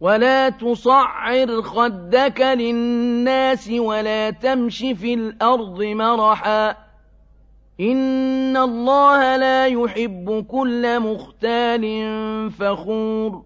ولا تصعر خدك للناس ولا تمش في الأرض مرحا إن الله لا يحب كل مختال فخور